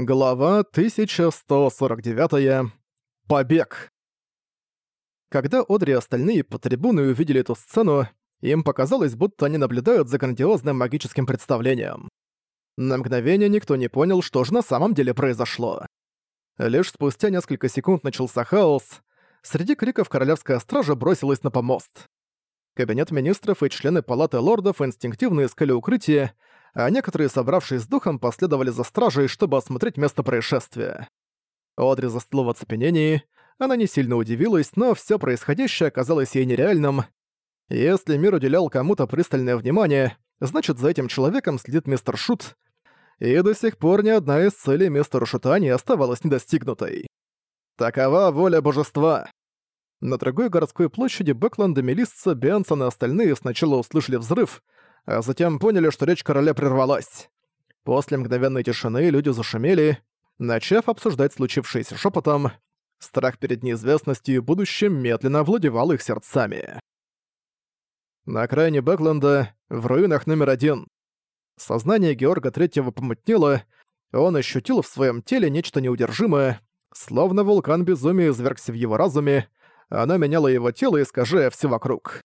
Глава 1149. Побег. Когда Одри и остальные по трибуны увидели эту сцену, им показалось, будто они наблюдают за грандиозным магическим представлением. На мгновение никто не понял, что же на самом деле произошло. Лишь спустя несколько секунд начался хаос, среди криков королевская стража бросилась на помост. Кабинет министров и члены палаты лордов инстинктивно искали укрытие, а некоторые, собравшись с духом, последовали за стражей, чтобы осмотреть место происшествия. Одри застыла в оцепенении, она не сильно удивилась, но все происходящее оказалось ей нереальным. Если мир уделял кому-то пристальное внимание, значит, за этим человеком следит мистер Шут, и до сих пор ни одна из целей мистера Шута не оставалась недостигнутой. Такова воля божества. На другой городской площади Бэкленда, Мелисса, Бенсон и остальные сначала услышали взрыв — а затем поняли, что речь короля прервалась. После мгновенной тишины люди зашумели, начав обсуждать случившееся шепотом. Страх перед неизвестностью и будущим медленно овладевал их сердцами. На окраине Бэкленда, в руинах номер один. Сознание Георга Третьего помутнело, он ощутил в своем теле нечто неудержимое, словно вулкан безумия извергся в его разуме, оно меняло его тело, искажая все вокруг.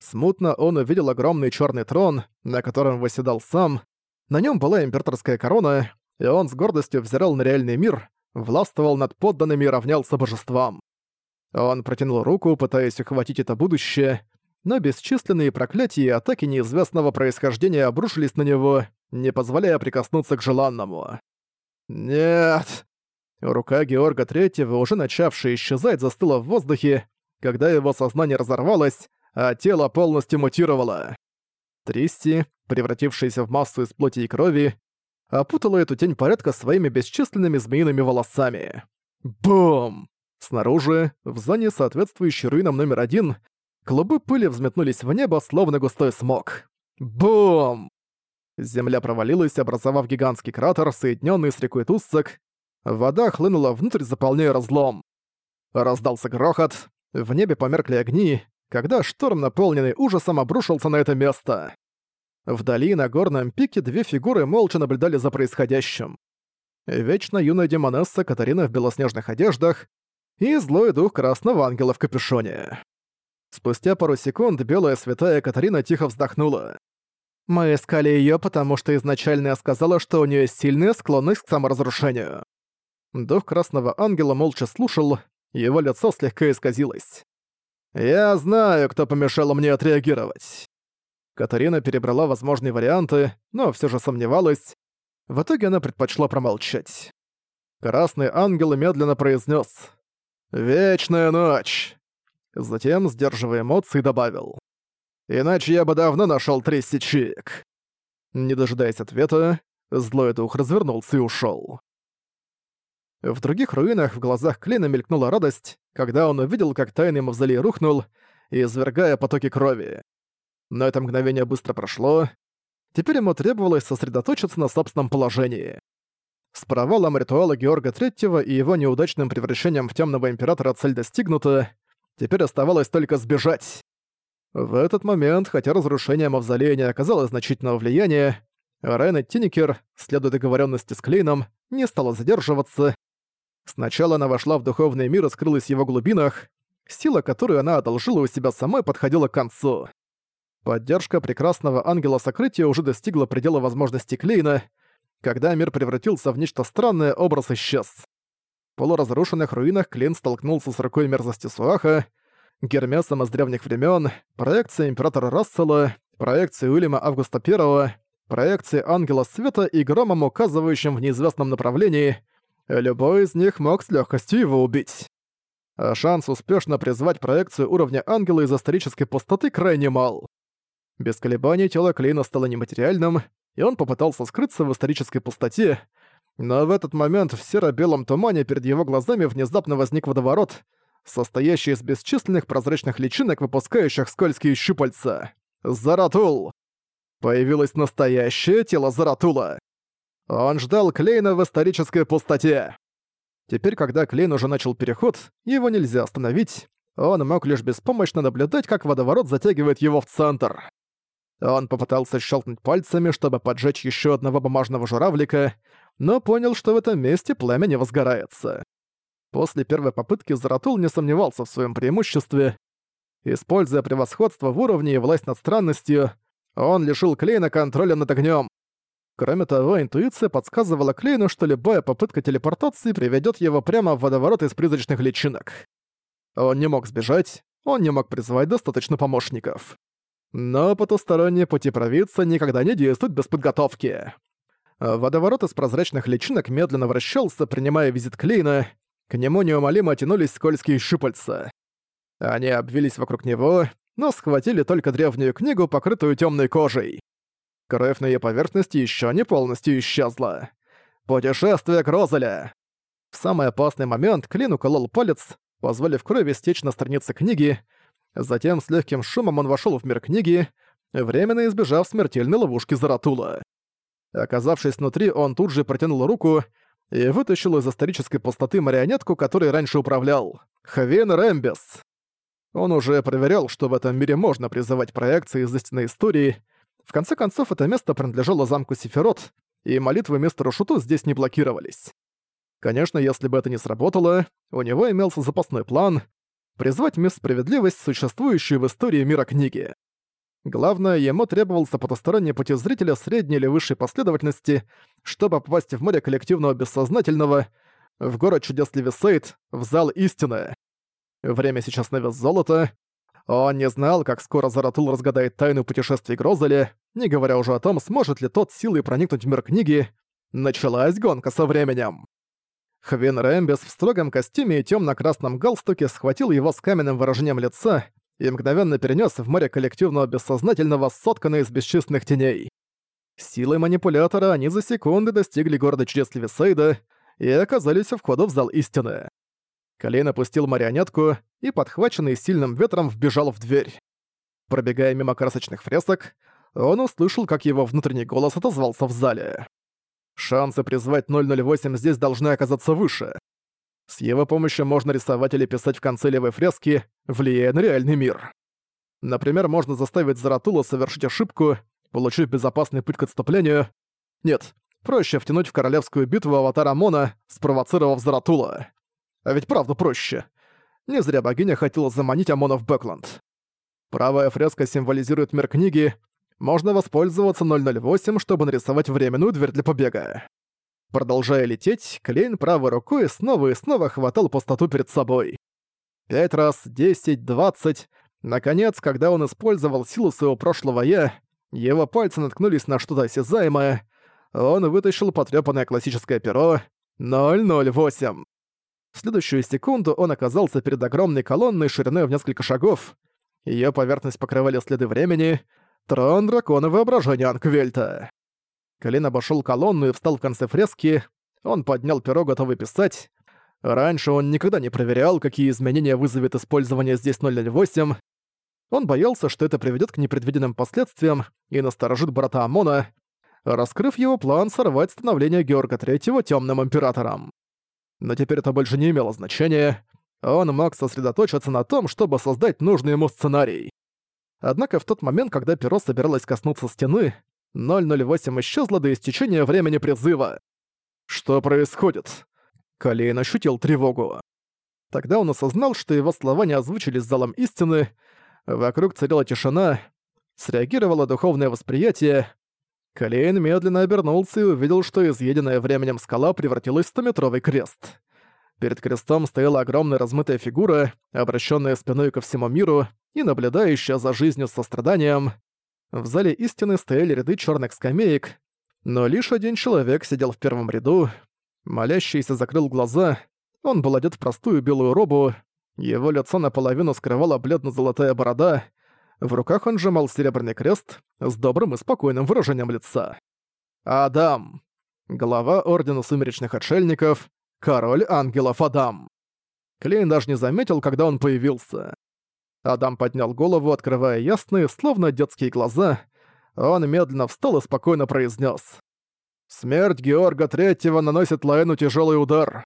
Смутно он увидел огромный черный трон, на котором восседал сам. На нем была императорская корона, и он с гордостью взирал на реальный мир, властвовал над подданными и равнялся божествам. Он протянул руку, пытаясь ухватить это будущее, но бесчисленные проклятия и атаки неизвестного происхождения обрушились на него, не позволяя прикоснуться к желанному. «Нет!» Рука Георга Третьего, уже начавшая исчезать, застыла в воздухе, когда его сознание разорвалось, а тело полностью мутировало. Тристи, превратившаяся в массу из плоти и крови, опутала эту тень порядка своими бесчисленными змеиными волосами. Бум! Снаружи, в зоне, соответствующей руинам номер один, клубы пыли взметнулись в небо, словно густой смог. Бум! Земля провалилась, образовав гигантский кратер, соединенный с рекой Туссак. Вода хлынула внутрь, заполняя разлом. Раздался грохот, в небе померкли огни, когда шторм, наполненный ужасом, обрушился на это место. Вдали на горном пике две фигуры молча наблюдали за происходящим. Вечно юная демонесса Катарина в белоснежных одеждах и злой дух красного ангела в капюшоне. Спустя пару секунд белая святая Катарина тихо вздохнула. «Мы искали ее, потому что изначально я сказала, что у нее сильная склонность к саморазрушению». Дух Красного Ангела молча слушал, его лицо слегка исказилось. «Я знаю, кто помешал мне отреагировать». Катарина перебрала возможные варианты, но все же сомневалась. В итоге она предпочла промолчать. Красный ангел медленно произнес: «Вечная ночь!» Затем, сдерживая эмоции, добавил. «Иначе я бы давно нашел три сечик». Не дожидаясь ответа, злой дух развернулся и ушел. В других руинах в глазах Клина мелькнула радость, когда он увидел, как тайный мавзолей рухнул, извергая потоки крови. Но это мгновение быстро прошло. Теперь ему требовалось сосредоточиться на собственном положении. С провалом ритуала Георга Третьего и его неудачным превращением в Темного Императора цель достигнута, теперь оставалось только сбежать. В этот момент, хотя разрушение мавзолея не оказало значительного влияния, Райна Тинникер, следуя договоренности с Клейном, не стала задерживаться Сначала она вошла в духовный мир и скрылась в его глубинах. Сила, которую она одолжила у себя самой, подходила к концу. Поддержка прекрасного ангела сокрытия уже достигла предела возможностей Клейна. Когда мир превратился в нечто странное, образ исчез. В полуразрушенных руинах Клейн столкнулся с рукой мерзости Суаха, Гермесом из древних времен, проекцией императора Рассела, проекцией Уильяма Августа I, проекцией ангела света и громом, указывающим в неизвестном направлении — любой из них мог с легкостью его убить. А шанс успешно призвать проекцию уровня ангела из исторической пустоты крайне мал. Без колебаний тело Клейна стало нематериальным, и он попытался скрыться в исторической пустоте, но в этот момент в серо-белом тумане перед его глазами внезапно возник водоворот, состоящий из бесчисленных прозрачных личинок, выпускающих скользкие щупальца. Заратул! Появилось настоящее тело Заратула. Он ждал Клейна в исторической пустоте. Теперь, когда Клейн уже начал переход, его нельзя остановить. Он мог лишь беспомощно наблюдать, как водоворот затягивает его в центр. Он попытался щелкнуть пальцами, чтобы поджечь еще одного бумажного журавлика, но понял, что в этом месте пламя не возгорается. После первой попытки Заратул не сомневался в своем преимуществе. Используя превосходство в уровне и власть над странностью, он лишил Клейна контроля над огнем. Кроме того, интуиция подсказывала Клейну, что любая попытка телепортации приведет его прямо в водоворот из призрачных личинок. Он не мог сбежать, он не мог призвать достаточно помощников. Но потусторонние пути провидца никогда не действуют без подготовки. Водоворот из прозрачных личинок медленно вращался, принимая визит Клейна. К нему неумолимо тянулись скользкие щупальца. Они обвились вокруг него, но схватили только древнюю книгу, покрытую темной кожей. Кровь на ее поверхности еще не полностью исчезла. «Путешествие к Розале!» В самый опасный момент Клин уколол палец, позволив крови стечь на странице книги. Затем с легким шумом он вошел в мир книги, временно избежав смертельной ловушки Заратула. Оказавшись внутри, он тут же протянул руку и вытащил из исторической пустоты марионетку, которой раньше управлял — Хавен Рэмбис. Он уже проверял, что в этом мире можно призывать проекции из истинной истории — в конце концов, это место принадлежало замку Сеферот, и молитвы мистера Шуту здесь не блокировались. Конечно, если бы это не сработало, у него имелся запасной план призвать мисс Справедливость, существующую в истории мира книги. Главное, ему требовался потусторонний пути зрителя средней или высшей последовательности, чтобы попасть в море коллективного бессознательного, в город чудес Левисейд, в зал истины. Время сейчас на вес золота. Он не знал, как скоро Заратул разгадает тайну путешествий Грозеля, не говоря уже о том, сможет ли тот силой проникнуть в мир книги, началась гонка со временем. Хвин Рэмбис в строгом костюме и темно-красном галстуке схватил его с каменным выражением лица и мгновенно перенес в море коллективного бессознательного сотканное из бесчисленных теней. Силой манипулятора они за секунды достигли города чрез Левисейда и оказались у входа в зал истины. Колейн опустил марионетку и, подхваченный сильным ветром, вбежал в дверь. Пробегая мимо красочных фресок, он услышал, как его внутренний голос отозвался в зале. Шансы призвать 008 здесь должны оказаться выше. С его помощью можно рисовать или писать в конце левой фрески, влияя на реальный мир. Например, можно заставить Заратула совершить ошибку, получив безопасный путь к отступлению. Нет, проще втянуть в королевскую битву аватара Мона, спровоцировав Заратула. А ведь правда проще. Не зря богиня хотела заманить Амона в Бэкленд. Правая фреска символизирует мир книги, можно воспользоваться 008, чтобы нарисовать временную дверь для побега. Продолжая лететь, Клейн правой рукой снова и снова хватал пустоту перед собой. Пять раз, десять, двадцать. Наконец, когда он использовал силу своего прошлого «я», его пальцы наткнулись на что-то осязаемое. Он вытащил потрёпанное классическое перо 008. В следующую секунду он оказался перед огромной колонной шириной в несколько шагов. Её поверхность покрывали следы времени — Трон дракона воображения Анквельта. Калин обошел колонну и встал в конце фрески. Он поднял перо, готовый писать. Раньше он никогда не проверял, какие изменения вызовет использование здесь 008. Он боялся, что это приведет к непредвиденным последствиям и насторожит брата Амона, раскрыв его план сорвать становление Георга III темным императором. Но теперь это больше не имело значения. Он мог сосредоточиться на том, чтобы создать нужный ему сценарий. Однако в тот момент, когда перо собиралось коснуться стены, 008 исчезло до истечения времени призыва. Что происходит? Калейн ощутил тревогу. Тогда он осознал, что его слова не озвучились залом истины, вокруг царила тишина, среагировало духовное восприятие. Калейн медленно обернулся и увидел, что изъеденная временем скала превратилась в стометровый крест. Перед крестом стояла огромная размытая фигура, обращенная спиной ко всему миру, и наблюдающая за жизнью с состраданием. В зале истины стояли ряды черных скамеек, но лишь один человек сидел в первом ряду. Молящийся закрыл глаза, он был одет в простую белую робу, его лицо наполовину скрывала бледно-золотая борода, в руках он сжимал серебряный крест с добрым и спокойным выражением лица. «Адам!» Глава Ордена Сумеречных Отшельников, король ангелов Адам. Клейн даже не заметил, когда он появился. Адам поднял голову, открывая ясные, словно детские глаза. Он медленно встал и спокойно произнес: «Смерть Георга Третьего наносит Лаэну тяжелый удар.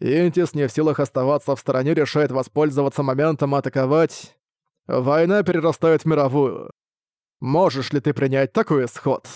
Интис не в силах оставаться в стороне, решает воспользоваться моментом и атаковать. Война перерастает в мировую. Можешь ли ты принять такой исход?»